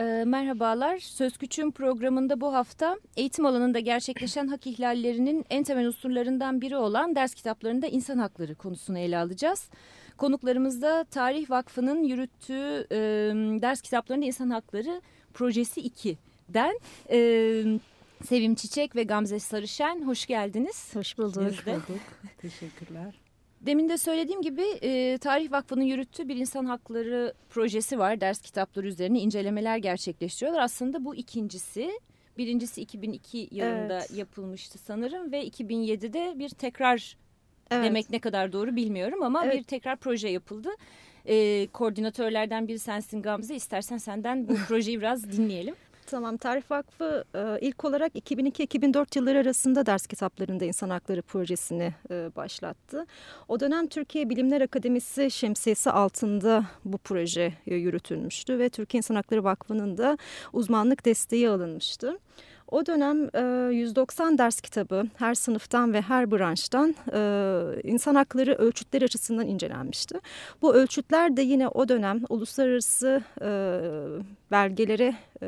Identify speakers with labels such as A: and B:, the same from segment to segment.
A: E, merhabalar. Söz Küçüğün programında bu hafta eğitim alanında gerçekleşen hak ihlallerinin en temel unsurlarından biri olan ders kitaplarında insan hakları konusunu ele alacağız. Konuklarımızda Tarih Vakfı'nın yürüttüğü e, ders kitaplarında insan hakları projesi 2'den e, Sevim Çiçek ve Gamze Sarışen hoş geldiniz.
B: Hoş bulduk. Hoş bulduk.
C: Teşekkürler.
A: Demin de söylediğim gibi e, Tarih Vakfı'nın yürüttüğü bir insan hakları projesi var. Ders kitapları üzerine incelemeler gerçekleştiriyorlar. Aslında bu ikincisi. Birincisi 2002 yılında evet. yapılmıştı sanırım ve 2007'de bir tekrar evet. demek ne kadar doğru bilmiyorum ama evet. bir tekrar proje yapıldı. E, koordinatörlerden biri sensin Gamze. İstersen senden bu projeyi biraz dinleyelim.
B: Tamam, Tarih Vakfı e, ilk olarak 2002-2004 yılları arasında ders kitaplarında insan hakları projesini e, başlattı. O dönem Türkiye Bilimler Akademisi şemsiyesi altında bu proje e, yürütülmüştü ve Türkiye İnsan Hakları Vakfı'nın da uzmanlık desteği alınmıştı. O dönem e, 190 ders kitabı her sınıftan ve her branştan insan hakları ölçütleri açısından incelenmişti. Bu ölçütler de yine o dönem uluslararası belgelere e,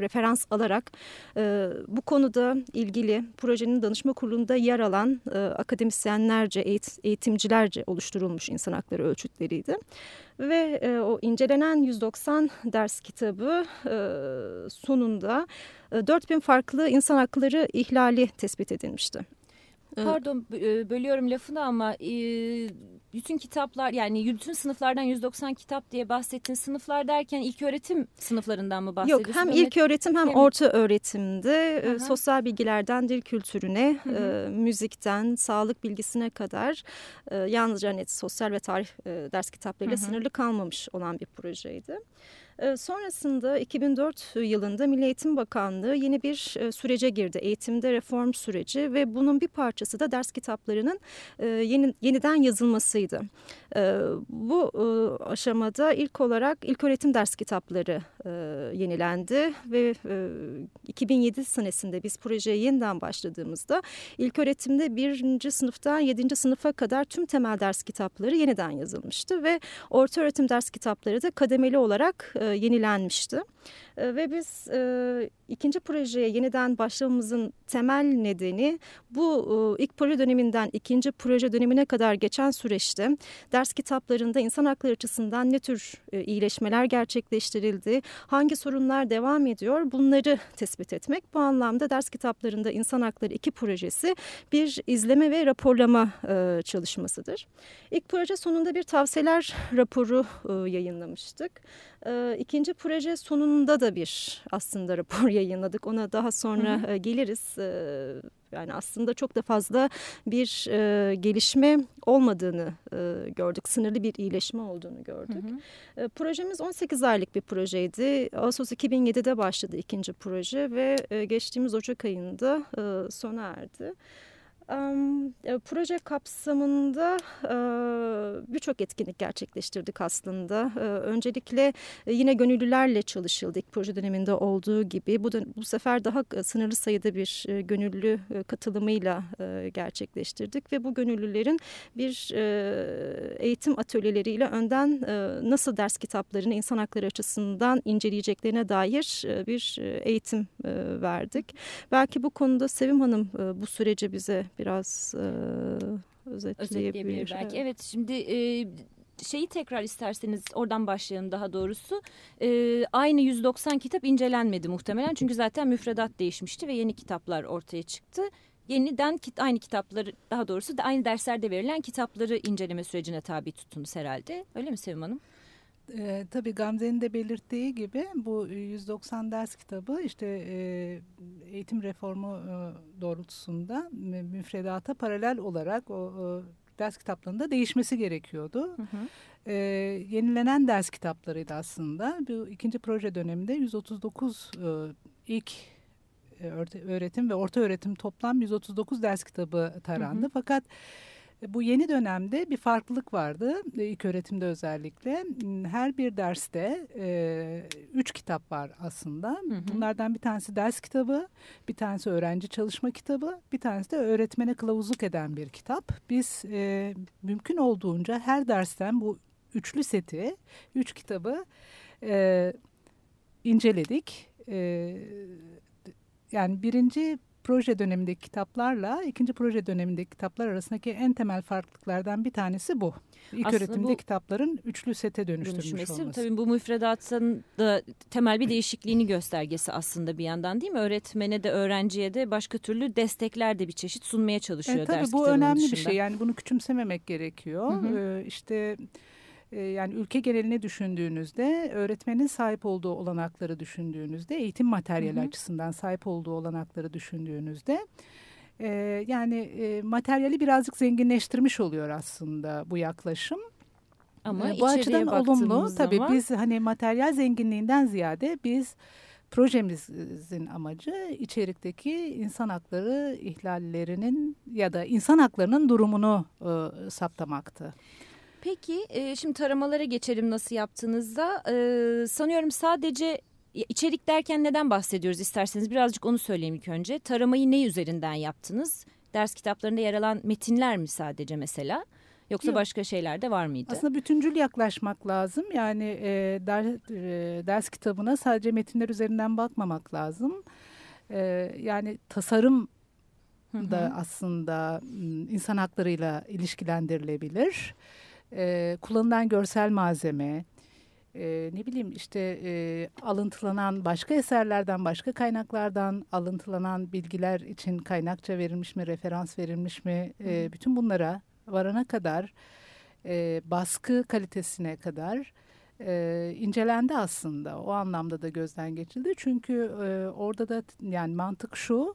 B: referans alarak e, bu konuda ilgili projenin danışma kurulunda yer alan e, akademisyenlerce, eğit eğitimcilerce oluşturulmuş insan hakları ölçütleriydi. Ve e, o incelenen 190 ders kitabı e, sonunda e, 4000 farklı insan hakları ihlali tespit edilmişti.
A: Pardon bölüyorum lafını ama bütün kitaplar yani bütün sınıflardan 190 kitap diye bahsettin. Sınıflar derken ilk öğretim sınıflarından mı bahsediyorsun?
B: Yok hem ilk öğretim hem, hem orta öğretimde Aha. sosyal bilgilerden dil kültürüne, hı hı. müzikten, sağlık bilgisine kadar yalnızca net sosyal ve tarih ders kitaplarıyla hı hı. sınırlı kalmamış olan bir projeydi. Sonrasında 2004 yılında Milli Eğitim Bakanlığı yeni bir sürece girdi. Eğitimde reform süreci ve bunun bir parçası da ders kitaplarının yeni, yeniden yazılmasıydı. Bu aşamada ilk olarak ilk öğretim ders kitapları yenilendi ve 2007 senesinde biz projeye yeniden başladığımızda ilk öğretimde birinci sınıftan yedinci sınıfa kadar tüm temel ders kitapları yeniden yazılmıştı ve orta öğretim ders kitapları da kademeli olarak yenilenmişti. E, ve biz e, ikinci projeye yeniden başlamamızın temel nedeni bu e, ilk proje döneminden ikinci proje dönemine kadar geçen süreçte ders kitaplarında insan hakları açısından ne tür e, iyileşmeler gerçekleştirildi, hangi sorunlar devam ediyor bunları tespit etmek. Bu anlamda ders kitaplarında insan hakları iki projesi bir izleme ve raporlama e, çalışmasıdır. İlk proje sonunda bir tavsiyeler raporu e, yayınlamıştık. E, ikinci proje sonunda da bir aslında rapor yayınladık. Ona daha sonra hı hı. geliriz. Yani aslında çok da fazla bir e, gelişme olmadığını e, gördük. Sınırlı bir iyileşme olduğunu gördük. Hı hı. E, projemiz 18 aylık bir projeydi. Ağustos 2007'de başladı ikinci proje ve e, geçtiğimiz Ocak ayında e, sona erdi. Um, proje kapsamında uh, birçok etkinlik gerçekleştirdik aslında. Uh, öncelikle yine gönüllülerle çalışıldı ilk proje döneminde olduğu gibi. Bu, bu sefer daha sınırlı sayıda bir gönüllü katılımıyla gerçekleştirdik. Ve bu gönüllülerin bir eğitim atölyeleriyle önden nasıl ders kitaplarını insan hakları açısından inceleyeceklerine dair bir eğitim verdik. Belki bu konuda Sevim Hanım bu süreci bize biraz e, özetleyebilir. özetleyebilir
A: belki. Evet şimdi e, şeyi tekrar isterseniz oradan başlayalım daha doğrusu. E, aynı 190 kitap incelenmedi muhtemelen çünkü zaten müfredat değişmişti ve yeni kitaplar ortaya çıktı. Yeniden kit, aynı kitapları daha doğrusu da aynı derslerde verilen kitapları inceleme sürecine tabi tuttunuz herhalde. Öyle mi Sevim Hanım?
C: E, tabii Gamze'nin de belirttiği gibi bu 190 ders kitabı işte e, eğitim reformu e, doğrultusunda müfredata paralel olarak o e, ders kitaplarında değişmesi gerekiyordu. Hı hı. E, yenilenen ders kitaplarıydı aslında. Bu ikinci proje döneminde 139 e, ilk öğretim ve orta öğretim toplam 139 ders kitabı tarandı. Hı hı. Fakat e, bu yeni dönemde bir farklılık vardı e, ilk öğretimde özellikle. Her bir derste e, üç kitap var aslında. Hı hı. Bunlardan bir tanesi ders kitabı, bir tanesi öğrenci çalışma kitabı, bir tanesi de öğretmene kılavuzluk eden bir kitap. Biz e, mümkün olduğunca her dersten bu üçlü seti, üç kitabı... E, inceledik. E, yani birinci proje dönemindeki kitaplarla ikinci proje dönemindeki kitaplar arasındaki en temel farklılıklardan bir tanesi bu. İlk Aslında öğretimde bu, kitapların üçlü sete dönüştürülmüş olması.
A: Tabii bu müfredatın da temel bir değişikliğini göstergesi aslında bir yandan değil mi? Öğretmene de öğrenciye de başka türlü destekler de bir çeşit sunmaya çalışıyor
C: evet, tabii
A: ders
C: bu önemli dışında. bir şey yani bunu küçümsememek gerekiyor. Hı hı. Ee, işte ee, yani ülke genelini düşündüğünüzde öğretmenin sahip olduğu olanakları düşündüğünüzde eğitim materyali hı hı. açısından sahip olduğu olanakları düşündüğünüzde e, yani e, materyali birazcık zenginleştirmiş oluyor aslında bu yaklaşım. Ama e, bu açıdan olumlu tabii zaman... biz hani materyal zenginliğinden ziyade biz projemizin amacı içerikteki insan hakları ihlallerinin ya da insan haklarının durumunu e, saptamaktı.
A: Peki e, şimdi taramalara geçelim nasıl yaptığınızda. E, sanıyorum sadece içerik derken neden bahsediyoruz isterseniz birazcık onu söyleyeyim ilk önce. Taramayı ne üzerinden yaptınız? Ders kitaplarında yer alan metinler mi sadece mesela? Yoksa Yok. başka şeyler de var mıydı?
C: Aslında bütüncül yaklaşmak lazım. Yani e, der, e, ders kitabına sadece metinler üzerinden bakmamak lazım. E, yani tasarım da aslında insan haklarıyla ilişkilendirilebilir e, kullanılan görsel malzeme, e, ne bileyim işte e, alıntılanan başka eserlerden, başka kaynaklardan alıntılanan bilgiler için kaynakça verilmiş mi, referans verilmiş mi, e, bütün bunlara varana kadar, e, baskı kalitesine kadar e, incelendi aslında. O anlamda da gözden geçildi. Çünkü e, orada da yani mantık şu,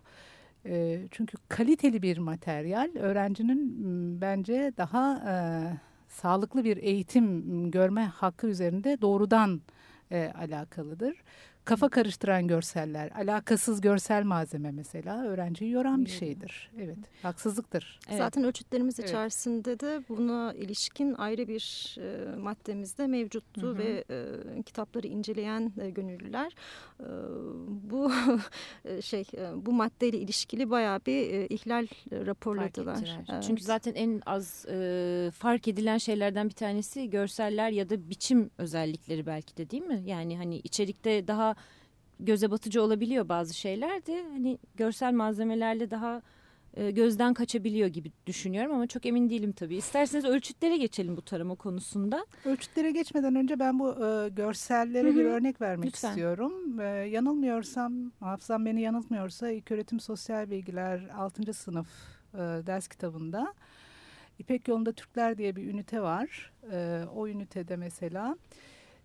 C: e, çünkü kaliteli bir materyal öğrencinin bence daha... E, sağlıklı bir eğitim görme hakkı üzerinde doğrudan e, alakalıdır kafa karıştıran görseller, alakasız görsel malzeme mesela öğrenciyi yoran bir şeydir. Evet, haksızlıktır.
B: Evet. Zaten ölçütlerimiz evet. içerisinde de buna ilişkin ayrı bir e, maddemiz de mevcuttu hı hı. ve e, kitapları inceleyen e, gönüllüler e, bu e, şey e, bu maddeyle ilişkili bayağı bir e, ihlal raporladılar.
A: Evet. Çünkü zaten en az e, fark edilen şeylerden bir tanesi görseller ya da biçim özellikleri belki de değil mi? Yani hani içerikte daha göze batıcı olabiliyor bazı şeyler de hani görsel malzemelerle daha e, gözden kaçabiliyor gibi düşünüyorum ama çok emin değilim tabii. İsterseniz ölçütlere geçelim bu tarama konusunda.
C: Ölçütlere geçmeden önce ben bu e, görsellere Hı -hı. bir örnek vermek Lütfen. istiyorum. E, yanılmıyorsam, hafızam beni yanıltmıyorsa İlköğretim Sosyal Bilgiler 6. sınıf e, ders kitabında İpek Yolunda Türkler diye bir ünite var. E, o ünitede mesela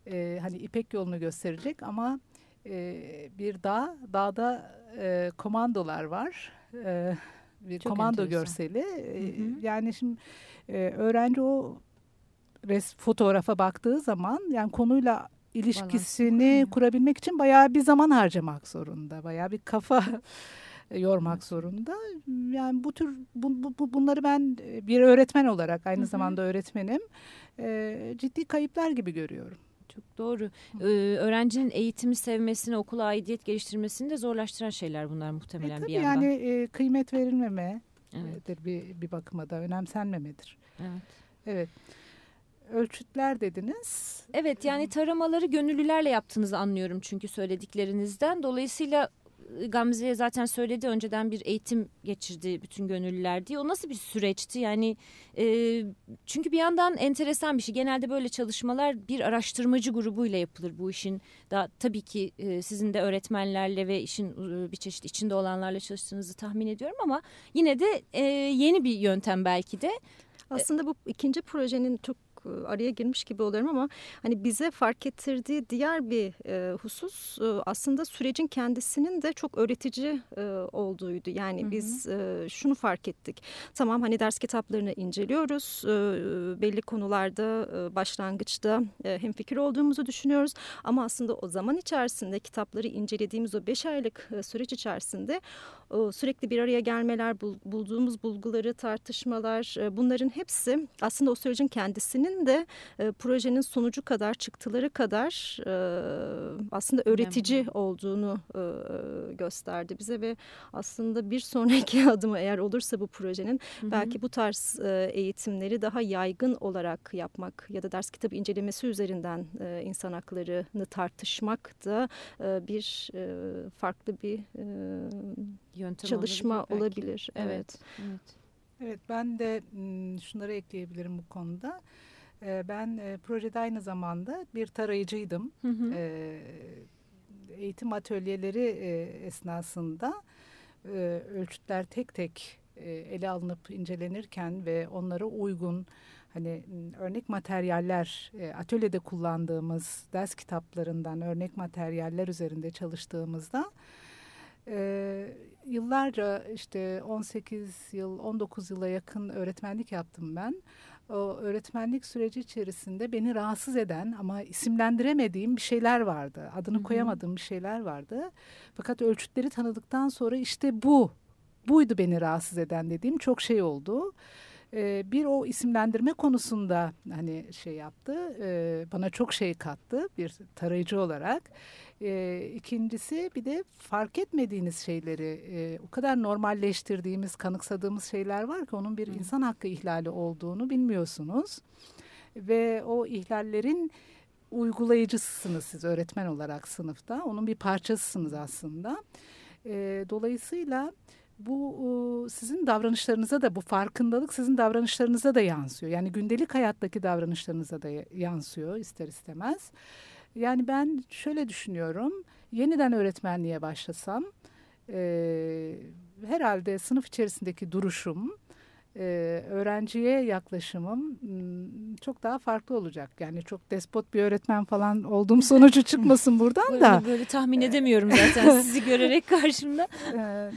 C: e, hani İpek yolunu gösterecek ama e, bir dağ, dağda e, komandolar var. E, bir Çok komando enteresan. görseli. Hı hı. Yani şimdi e, öğrenci o res fotoğrafa baktığı zaman yani konuyla ilişkisini Balans. kurabilmek için bayağı bir zaman harcamak zorunda. Bayağı bir kafa yormak zorunda. Yani bu tür bu, bu, bunları ben bir öğretmen olarak aynı hı hı. zamanda öğretmenim e, ciddi kayıplar gibi görüyorum.
A: Çok doğru. Ee, öğrencinin eğitimi sevmesini, okula aidiyet geliştirmesini de zorlaştıran şeyler bunlar muhtemelen e, bir yandan.
C: Yani e, kıymet verilmeme evet. bir, bir bakıma da önemsenmemedir. Evet. Evet. Ölçütler dediniz.
A: Evet yani taramaları gönüllülerle yaptığınızı anlıyorum çünkü söylediklerinizden. Dolayısıyla Gamze'ye zaten söyledi önceden bir eğitim geçirdi bütün gönüllüler diye. O nasıl bir süreçti? Yani e, çünkü bir yandan enteresan bir şey. Genelde böyle çalışmalar bir araştırmacı grubuyla yapılır bu işin. Daha tabii ki e, sizin de öğretmenlerle ve işin e, bir çeşit içinde olanlarla çalıştığınızı tahmin ediyorum ama yine de e, yeni bir yöntem belki de.
B: Aslında bu ikinci projenin çok araya girmiş gibi oluyorum ama hani bize fark ettirdiği diğer bir e, husus e, aslında sürecin kendisinin de çok öğretici e, olduğuydu. Yani hı hı. biz e, şunu fark ettik. Tamam hani ders kitaplarını inceliyoruz. E, belli konularda e, başlangıçta e, hemfikir olduğumuzu düşünüyoruz. Ama aslında o zaman içerisinde kitapları incelediğimiz o beş aylık e, süreç içerisinde e, sürekli bir araya gelmeler, bul, bulduğumuz bulguları, tartışmalar e, bunların hepsi aslında o sürecin kendisinin eğitimin de e, projenin sonucu kadar, çıktıları kadar e, aslında öğretici Önemli. olduğunu e, gösterdi bize ve aslında bir sonraki adımı eğer olursa bu projenin hı hı. belki bu tarz e, eğitimleri daha yaygın olarak yapmak ya da ders kitabı incelemesi üzerinden e, insan haklarını tartışmak da e, bir e, farklı bir e, Yöntem çalışma olabilir. olabilir. Evet. evet.
C: Evet. Evet ben de şunları ekleyebilirim bu konuda. Ben projede aynı zamanda bir tarayıcıydım. Hı hı. Eğitim atölyeleri esnasında ölçütler tek tek ele alınıp incelenirken ve onlara uygun hani örnek materyaller atölyede kullandığımız ders kitaplarından örnek materyaller üzerinde çalıştığımızda e, yıllarca işte 18 yıl 19 yıla yakın öğretmenlik yaptım ben. O öğretmenlik süreci içerisinde beni rahatsız eden ama isimlendiremediğim bir şeyler vardı. Adını Hı -hı. koyamadığım bir şeyler vardı. Fakat ölçütleri tanıdıktan sonra işte bu, buydu beni rahatsız eden dediğim çok şey oldu. Ee, bir o isimlendirme konusunda hani şey yaptı, e, bana çok şey kattı bir tarayıcı olarak. E, ikincisi bir de fark etmediğiniz şeyleri e, o kadar normalleştirdiğimiz, kanıksadığımız şeyler var ki onun bir insan hakkı ihlali olduğunu bilmiyorsunuz. Ve o ihlallerin uygulayıcısınız siz öğretmen olarak sınıfta. Onun bir parçasısınız aslında. E, dolayısıyla bu sizin davranışlarınıza da bu farkındalık sizin davranışlarınıza da yansıyor. Yani gündelik hayattaki davranışlarınıza da yansıyor ister istemez. Yani ben şöyle düşünüyorum. Yeniden öğretmenliğe başlasam e, herhalde sınıf içerisindeki duruşum, e, öğrenciye yaklaşımım çok daha farklı olacak. Yani çok despot bir öğretmen falan olduğum sonucu çıkmasın buradan da.
A: Böyle tahmin edemiyorum zaten sizi görerek karşımda.
C: E,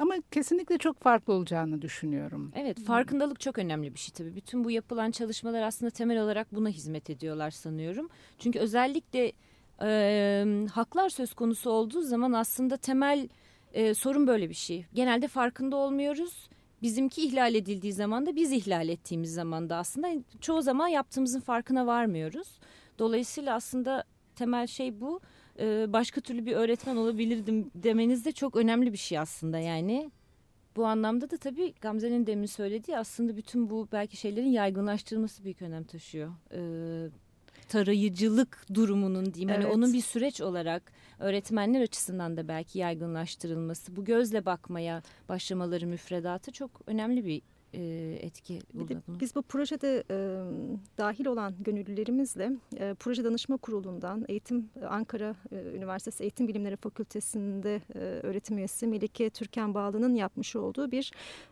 C: ama kesinlikle çok farklı olacağını düşünüyorum.
A: Evet farkındalık çok önemli bir şey tabii. Bütün bu yapılan çalışmalar aslında temel olarak buna hizmet ediyorlar sanıyorum. Çünkü özellikle e, haklar söz konusu olduğu zaman aslında temel e, sorun böyle bir şey. Genelde farkında olmuyoruz bizimki ihlal edildiği zaman da biz ihlal ettiğimiz zaman da aslında çoğu zaman yaptığımızın farkına varmıyoruz. Dolayısıyla aslında temel şey bu. Ee, başka türlü bir öğretmen olabilirdim demeniz de çok önemli bir şey aslında yani. Bu anlamda da tabii Gamze'nin demin söylediği aslında bütün bu belki şeylerin yaygınlaştırılması büyük önem taşıyor. Ee, tarayıcılık durumunun diyeyim. Evet. Hani onun bir süreç olarak öğretmenler açısından da belki yaygınlaştırılması, bu gözle bakmaya başlamaları müfredatı çok önemli bir e, etki
B: bir de Biz bu projede e, dahil olan gönüllülerimizle e, proje danışma kurulundan Eğitim Ankara e, Üniversitesi Eğitim Bilimleri Fakültesi'nde e, öğretim üyesi Melike Türkan Bağlı'nın yapmış olduğu bir e,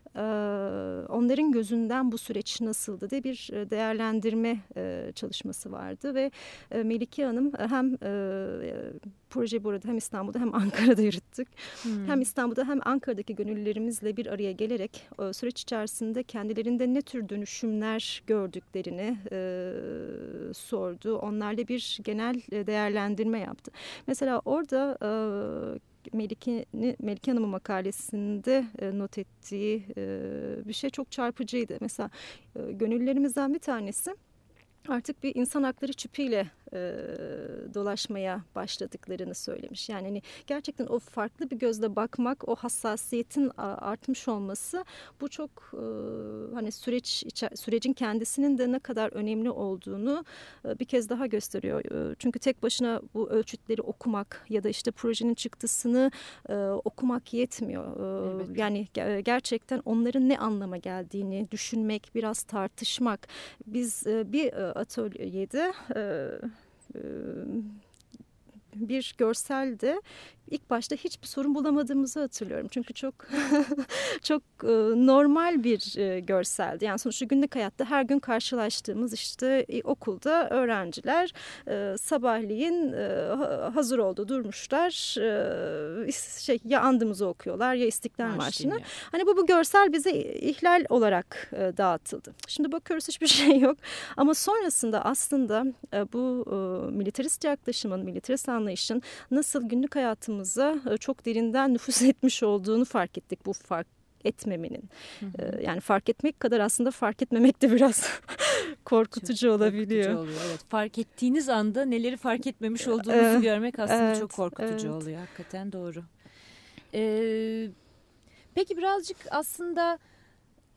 B: onların gözünden bu süreç nasıldı diye bir değerlendirme çalışması vardı ve Melike Hanım hem proje burada hem İstanbul'da hem Ankara'da yürüttük. Hmm. Hem İstanbul'da hem Ankara'daki gönüllülerimizle bir araya gelerek süreç içerisinde kendilerinde ne tür dönüşümler gördüklerini e, sordu. Onlarla bir genel değerlendirme yaptı. Mesela orada e, Melike, Melike Hanım'ın makalesinde e, not ettiği e, bir şey çok çarpıcıydı. Mesela e, gönüllerimizden bir tanesi artık bir insan hakları çipiyle e, dolaşmaya başladıklarını söylemiş. Yani hani gerçekten o farklı bir gözle bakmak, o hassasiyetin artmış olması bu çok e, hani süreç sürecin kendisinin de ne kadar önemli olduğunu e, bir kez daha gösteriyor. E, çünkü tek başına bu ölçütleri okumak ya da işte projenin çıktısını e, okumak yetmiyor. E, evet. Yani gerçekten onların ne anlama geldiğini düşünmek, biraz tartışmak. Biz e, bir e, atölyede bir görselde ilk başta hiçbir sorun bulamadığımızı hatırlıyorum. Çünkü çok çok e, normal bir e, görseldi. Yani sonuçta günlük hayatta her gün karşılaştığımız işte e, okulda öğrenciler sabahleyin hazır oldu durmuşlar. şey ya andımızı okuyorlar ya İstiklal Marşı'nı. Hani bu bu görsel bize ihlal olarak dağıtıldı. Şimdi bakıyoruz hiçbir şey yok. Ama sonrasında aslında bu militarist yaklaşımın, militarist anlayışın nasıl günlük hayatımız hayatımıza e, çok derinden nüfus etmiş olduğunu fark ettik bu fark etmemenin. Hı hı. Yani fark etmek kadar aslında fark etmemek de biraz korkutucu çok olabiliyor. Korkutucu
A: oluyor, evet. Fark ettiğiniz anda neleri fark etmemiş olduğunuzu evet, görmek aslında evet, çok korkutucu evet. oluyor. Hakikaten doğru. Ee, peki birazcık aslında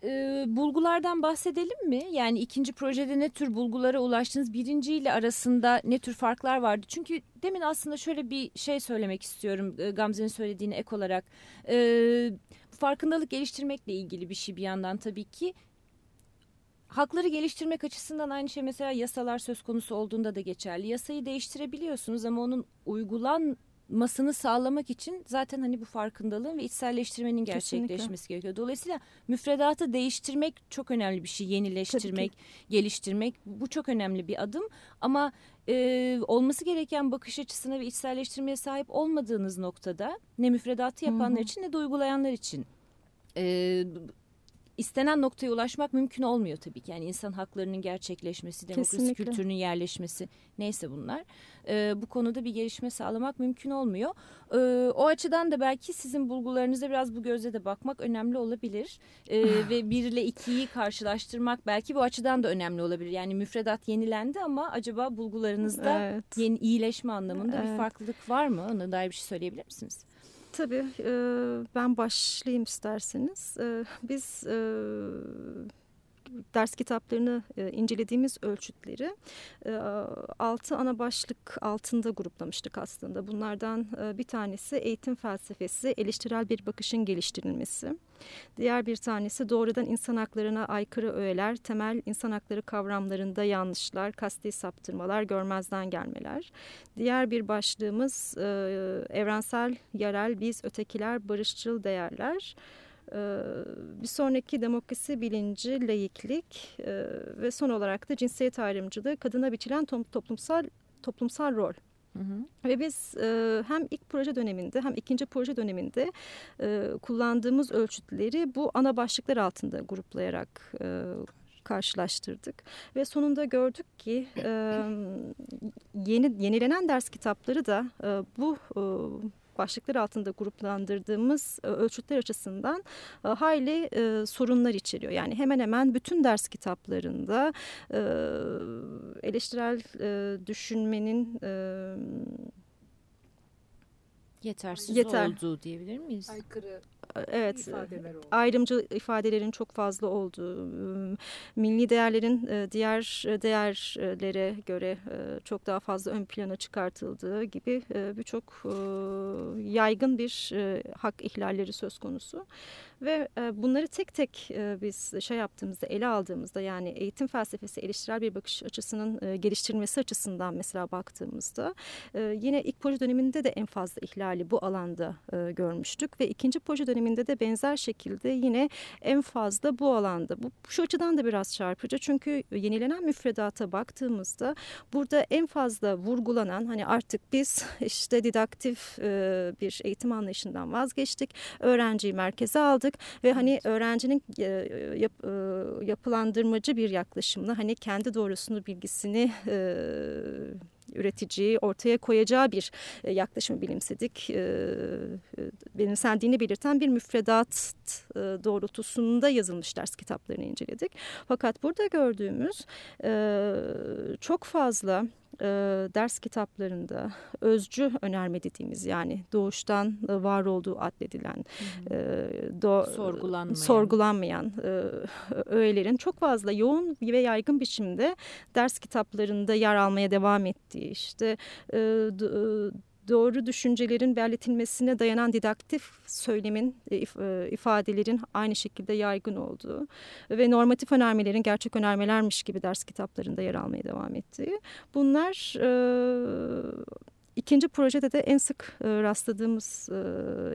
A: e, bulgulardan bahsedelim mi? Yani ikinci projede ne tür bulgulara ulaştınız? Birinciyle arasında ne tür farklar vardı? Çünkü demin aslında şöyle bir şey söylemek istiyorum e, Gamze'nin söylediğine ek olarak. E, farkındalık geliştirmekle ilgili bir şey bir yandan tabii ki. Hakları geliştirmek açısından aynı şey mesela yasalar söz konusu olduğunda da geçerli. Yasayı değiştirebiliyorsunuz ama onun uygulan masını sağlamak için zaten hani bu farkındalığın ve içselleştirmenin gerçekleşmesi Kesinlikle. gerekiyor. Dolayısıyla müfredatı değiştirmek çok önemli bir şey. Yenileştirmek, geliştirmek bu çok önemli bir adım. Ama e, olması gereken bakış açısına ve içselleştirmeye sahip olmadığınız noktada ne müfredatı yapanlar Hı -hı. için ne de uygulayanlar için e, istenen noktaya ulaşmak mümkün olmuyor tabii ki. Yani insan haklarının gerçekleşmesi, demokrasi Kesinlikle. kültürünün yerleşmesi neyse bunlar. E, bu konuda bir gelişme sağlamak mümkün olmuyor. E, o açıdan da belki sizin bulgularınıza biraz bu gözle de bakmak önemli olabilir. E, ve bir ile ikiyi karşılaştırmak belki bu açıdan da önemli olabilir. Yani müfredat yenilendi ama acaba bulgularınızda evet. yeni iyileşme anlamında evet. bir farklılık var mı? Ona dair bir şey söyleyebilir misiniz?
B: Tabii ben başlayayım isterseniz. Biz ders kitaplarını e, incelediğimiz ölçütleri e, altı ana başlık altında gruplamıştık aslında. Bunlardan e, bir tanesi eğitim felsefesi, eleştirel bir bakışın geliştirilmesi. Diğer bir tanesi doğrudan insan haklarına aykırı öğeler, temel insan hakları kavramlarında yanlışlar, kasti saptırmalar, görmezden gelmeler. Diğer bir başlığımız e, evrensel, yerel, biz, ötekiler, barışçıl değerler. Ee, bir sonraki demokrasi bilinci, layıklık e, ve son olarak da cinsiyet ayrımcılığı kadına biçilen toplumsal toplumsal rol. Hı hı. Ve biz e, hem ilk proje döneminde hem ikinci proje döneminde e, kullandığımız ölçütleri bu ana başlıklar altında gruplayarak e, karşılaştırdık ve sonunda gördük ki e, yeni yenilenen ders kitapları da e, bu e, başlıklar altında gruplandırdığımız e, ölçütler açısından e, hayli e, sorunlar içeriyor. Yani hemen hemen bütün ders kitaplarında eleştirel düşünmenin
A: yetersiz Yeter. olduğu diyebilir miyiz?
C: Aykırı
B: evet ifadeler ayrımcı ifadelerin çok fazla olduğu, milli değerlerin diğer değerlere göre çok daha fazla ön plana çıkartıldığı gibi birçok yaygın bir hak ihlalleri söz konusu. Ve e, bunları tek tek e, biz şey yaptığımızda, ele aldığımızda yani eğitim felsefesi eleştirel bir bakış açısının e, geliştirilmesi açısından mesela baktığımızda yine ilk proje döneminde de en fazla ihlali bu alanda görmüştük ve ikinci proje döneminde de benzer şekilde yine en fazla bu alanda. Bu şu açıdan da biraz çarpıcı çünkü yenilenen müfredata baktığımızda burada en fazla vurgulanan hani artık biz işte didaktif bir eğitim anlayışından vazgeçtik. Öğrenciyi merkeze aldık ve hani öğrencinin e, yap, e, yapılandırmacı bir yaklaşımla hani kendi doğrusunu bilgisini e, üreticiyi ortaya koyacağı bir yaklaşımı bilimsedik. Benimsendiğini belirten bir müfredat doğrultusunda yazılmış ders kitaplarını inceledik. Fakat burada gördüğümüz çok fazla e, ders kitaplarında özcü önerme dediğimiz yani doğuştan e, var olduğu addedilen
A: e, do, sorgulanmayan,
B: sorgulanmayan e, öğelerin çok fazla yoğun ve yaygın biçimde ders kitaplarında yer almaya devam ettiği işte e, do, doğru düşüncelerin belirtilmesine dayanan didaktif söylemin, e, e, ifadelerin aynı şekilde yaygın olduğu ve normatif önermelerin gerçek önermelermiş gibi ders kitaplarında yer almaya devam ettiği. Bunlar e, ikinci projede de en sık rastladığımız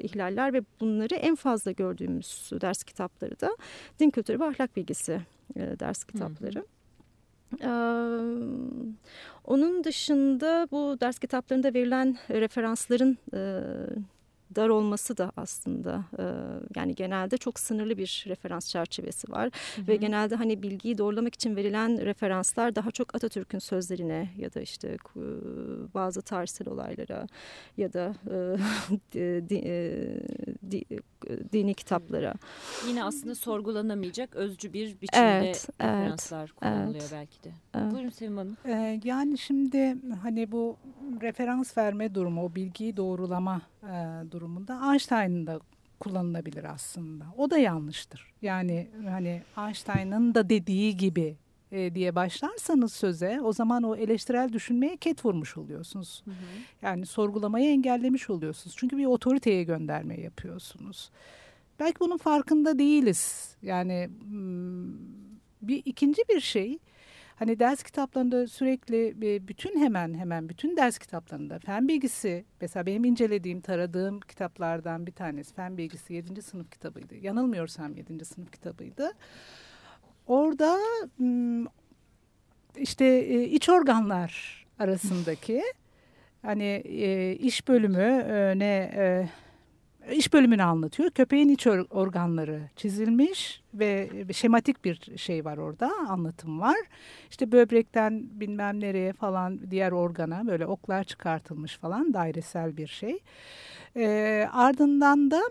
B: ihlaller ve bunları en fazla gördüğümüz ders kitapları da din kültürü ve ahlak bilgisi ders kitapları. Hı hı. Onun dışında bu ders kitaplarında verilen referansların dar olması da aslında e, yani genelde çok sınırlı bir referans çerçevesi var hı hı. ve genelde hani bilgiyi doğrulamak için verilen referanslar daha çok Atatürk'ün sözlerine ya da işte e, bazı tarihsel olaylara ya da e, di, dini kitaplara.
A: Yine aslında sorgulanamayacak özcü bir biçimde evet, referanslar evet, kullanılıyor evet, belki de. Evet. Buyurun Sevim Hanım.
C: Ee, yani şimdi hani bu referans verme durumu, o bilgiyi doğrulama e, durumunda Einstein'ın da kullanılabilir aslında. O da yanlıştır. Yani hani Einstein'ın da dediği gibi e, diye başlarsanız söze o zaman o eleştirel düşünmeye ket vurmuş oluyorsunuz. Hı hı. Yani sorgulamayı engellemiş oluyorsunuz. Çünkü bir otoriteye gönderme yapıyorsunuz. Belki bunun farkında değiliz. Yani hmm, bir ikinci bir şey Hani ders kitaplarında sürekli bütün hemen hemen bütün ders kitaplarında fen bilgisi mesela benim incelediğim, taradığım kitaplardan bir tanesi fen bilgisi 7. sınıf kitabıydı. Yanılmıyorsam 7. sınıf kitabıydı. Orada işte e, iç organlar arasındaki hani e, iş bölümü e, ne iş bölümünü anlatıyor. Köpeğin iç organları çizilmiş ve şematik bir şey var orada, anlatım var. İşte böbrekten bilmem nereye falan diğer organa böyle oklar çıkartılmış falan dairesel bir şey. Ardından da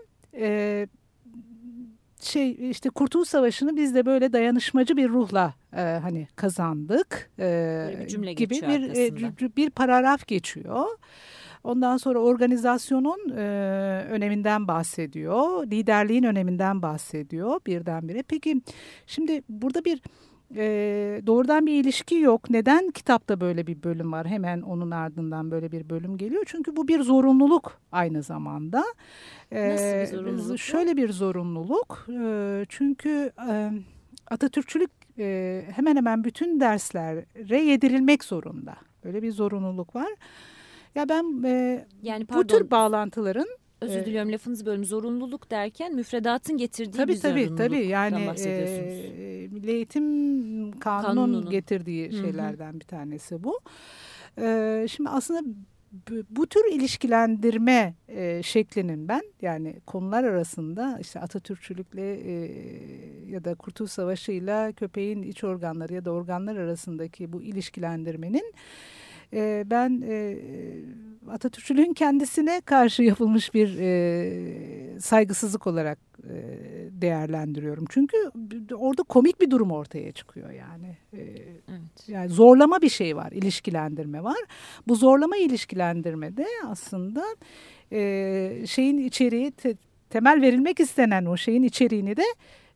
C: şey işte Kurtuluş Savaşı'nı biz de böyle dayanışmacı bir ruhla e, hani kazandık
A: e, bir cümle gibi bir
C: e, bir paragraf geçiyor. Ondan sonra organizasyonun e, öneminden bahsediyor, liderliğin öneminden bahsediyor birdenbire. Peki şimdi burada bir e, doğrudan bir ilişki yok. Neden kitapta böyle bir bölüm var? Hemen onun ardından böyle bir bölüm geliyor. Çünkü bu bir zorunluluk aynı zamanda.
A: E, Nasıl bir zorunluluk?
C: Şöyle bir zorunluluk. E, çünkü e, Atatürkçülük e, hemen hemen bütün derslere yedirilmek zorunda. Böyle bir zorunluluk var. Ya ben e, yani pardon, bu tür bağlantıların
A: özür diliyorum lafınızı bölüm zorunluluk derken müfredatın getirdiği
C: tabii,
A: bir
C: tabii, tabii. yani, bahsediyorsunuz. E, Milli Eğitim Kanunun, Kanunun. getirdiği şeylerden Hı -hı. bir tanesi bu. E, şimdi aslında bu tür ilişkilendirme e, şeklinin ben yani konular arasında işte Atatürkçülükle e, ya da Kurtuluş Savaşı'yla köpeğin iç organları ya da organlar arasındaki bu ilişkilendirmenin e, ben e, Atatürkçülüğün kendisine karşı yapılmış bir e, saygısızlık olarak e, değerlendiriyorum. Çünkü orada komik bir durum ortaya çıkıyor yani. E, evet. Yani zorlama bir şey var, ilişkilendirme var. Bu zorlama ilişkilendirmede aslında e, şeyin içeriği te, temel verilmek istenen o şeyin içeriğini de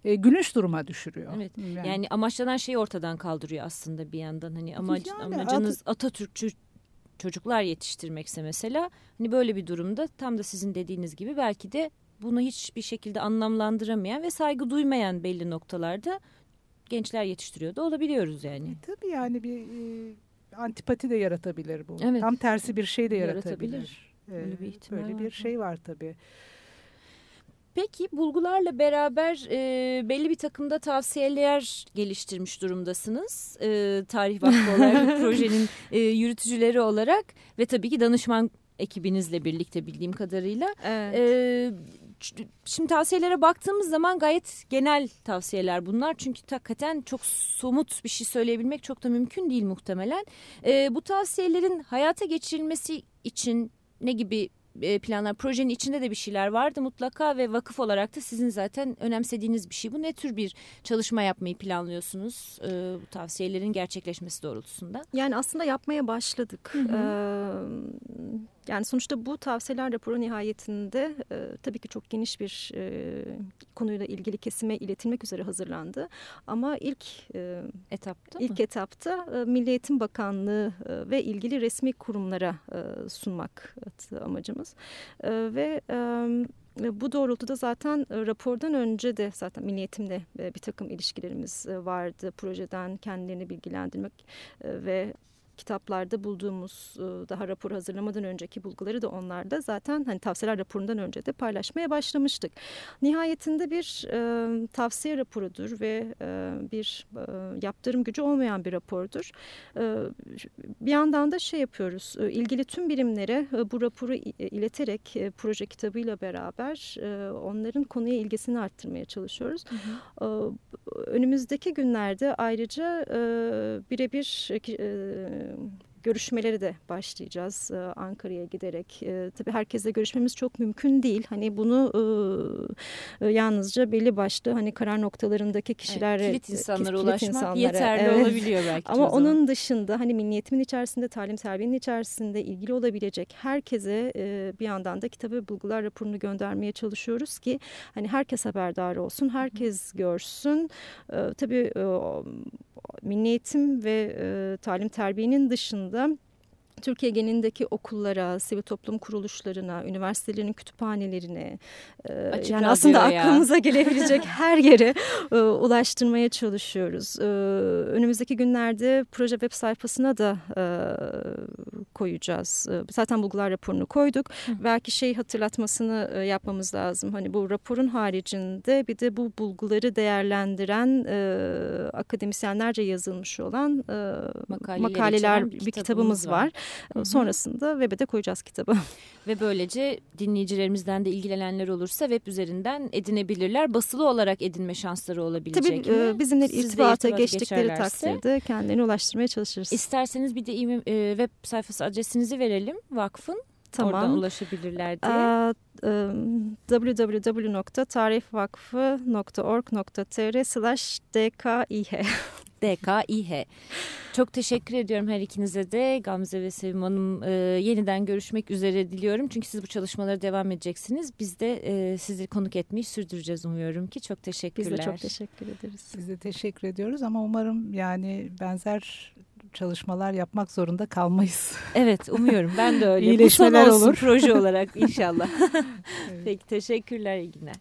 C: e, gülünç duruma düşürüyor.
A: Evet. Yani. yani amaçlanan şeyi ortadan kaldırıyor aslında bir yandan. Hani amac, yani, amacınız At Atatürkçü çocuklar yetiştirmekse mesela hani böyle bir durumda tam da sizin dediğiniz gibi belki de bunu hiçbir şekilde anlamlandıramayan ve saygı duymayan belli noktalarda gençler yetiştiriyor da olabiliyoruz yani. E,
C: tabii yani bir e, antipati de yaratabilir bu. Evet. Tam tersi bir şey de yaratabilir. yaratabilir.
A: Öyle bir ihtimal
C: Böyle bir şey var tabii.
A: Peki bulgularla beraber e, belli bir takımda tavsiyeler geliştirmiş durumdasınız. E, Tarih Vakfı olarak projenin e, yürütücüleri olarak ve tabii ki danışman ekibinizle birlikte bildiğim kadarıyla. Evet. E, şimdi tavsiyelere baktığımız zaman gayet genel tavsiyeler bunlar. Çünkü hakikaten çok somut bir şey söyleyebilmek çok da mümkün değil muhtemelen. E, bu tavsiyelerin hayata geçirilmesi için ne gibi planlar, projenin içinde de bir şeyler vardı mutlaka ve vakıf olarak da sizin zaten önemsediğiniz bir şey. Bu ne tür bir çalışma yapmayı planlıyorsunuz e, bu tavsiyelerin gerçekleşmesi doğrultusunda?
B: Yani aslında yapmaya başladık. Hı hı. Ee, yani sonuçta bu tavsiyeler raporu nihayetinde e, tabii ki çok geniş bir e, konuyla ilgili kesime iletilmek üzere hazırlandı. Ama ilk e, etapta ilk mı? etapta e, Milli Eğitim Bakanlığı e, ve ilgili resmi kurumlara e, sunmak e, amacımız. E, ve e, bu doğrultuda zaten rapordan önce de zaten Milli Eğitim'le bir takım ilişkilerimiz vardı. Projeden kendilerini bilgilendirmek ve kitaplarda bulduğumuz daha rapor hazırlamadan önceki bulguları da onlarda zaten hani tavsiyeler raporundan önce de paylaşmaya başlamıştık. Nihayetinde bir e, tavsiye raporudur ve e, bir e, yaptırım gücü olmayan bir rapordur. E, bir yandan da şey yapıyoruz e, ilgili tüm birimlere e, bu raporu ileterek e, proje kitabıyla beraber e, onların konuya ilgisini arttırmaya çalışıyoruz. Hı hı. E, önümüzdeki günlerde ayrıca e, birebir e, görüşmeleri de başlayacağız e, Ankara'ya giderek. E, tabii herkesle görüşmemiz çok mümkün değil. Hani bunu e, e, yalnızca belli başlı hani karar noktalarındaki kişilere
A: evet, kilit insanlara
B: kilit
A: ulaşmak
B: insanlara,
A: yeterli
B: evet.
A: olabiliyor belki.
B: Ama onun dışında hani milliyetimin içerisinde, talim terbiyenin içerisinde ilgili olabilecek herkese e, bir yandan da kitabı bulgular raporunu göndermeye çalışıyoruz ki hani herkes haberdar olsun, herkes görsün. E, tabii e, milli eğitim ve e, talim terbiyenin dışında Türkiye genelindeki okullara, sivil toplum kuruluşlarına, üniversitelerin kütüphanelerine, e, yani aslında aklımıza gelebilecek her yere e, ulaştırmaya çalışıyoruz. E, önümüzdeki günlerde proje web sayfasına da e, koyacağız. E, zaten bulgular raporunu koyduk. Hı. Belki şey hatırlatmasını e, yapmamız lazım. Hani bu raporun haricinde bir de bu bulguları değerlendiren akademisyenlerce yazılmış olan e, makaleler bir kitabımız var. var. Hı -hı. Sonrasında web'e de koyacağız kitabı.
A: Ve böylece dinleyicilerimizden de ilgilenenler olursa web üzerinden edinebilirler. Basılı olarak edinme şansları olabilecek
B: Tabii, mi? E, bizimle Siz irtibata geçtikleri takdirde kendilerini ulaştırmaya çalışırız.
A: İsterseniz bir de e, web sayfası adresinizi verelim vakfın. Tamam. Oradan ulaşabilirler diye. Aa,
B: www.tarihvakfı.org.tr slash dkih
A: DKİH. Çok teşekkür ediyorum her ikinize de. Gamze ve Sevim Hanım e, yeniden görüşmek üzere diliyorum. Çünkü siz bu çalışmalara devam edeceksiniz. Biz de e, sizi konuk etmeyi sürdüreceğiz umuyorum ki. Çok teşekkürler.
B: Biz de çok teşekkür ederiz.
C: Biz de teşekkür ediyoruz ama umarım yani benzer çalışmalar yapmak zorunda kalmayız.
A: Evet umuyorum ben de öyle.
C: İyileşmeler
A: Bu son olsun
C: olur.
A: proje olarak inşallah. evet. Peki teşekkürler iyi günler.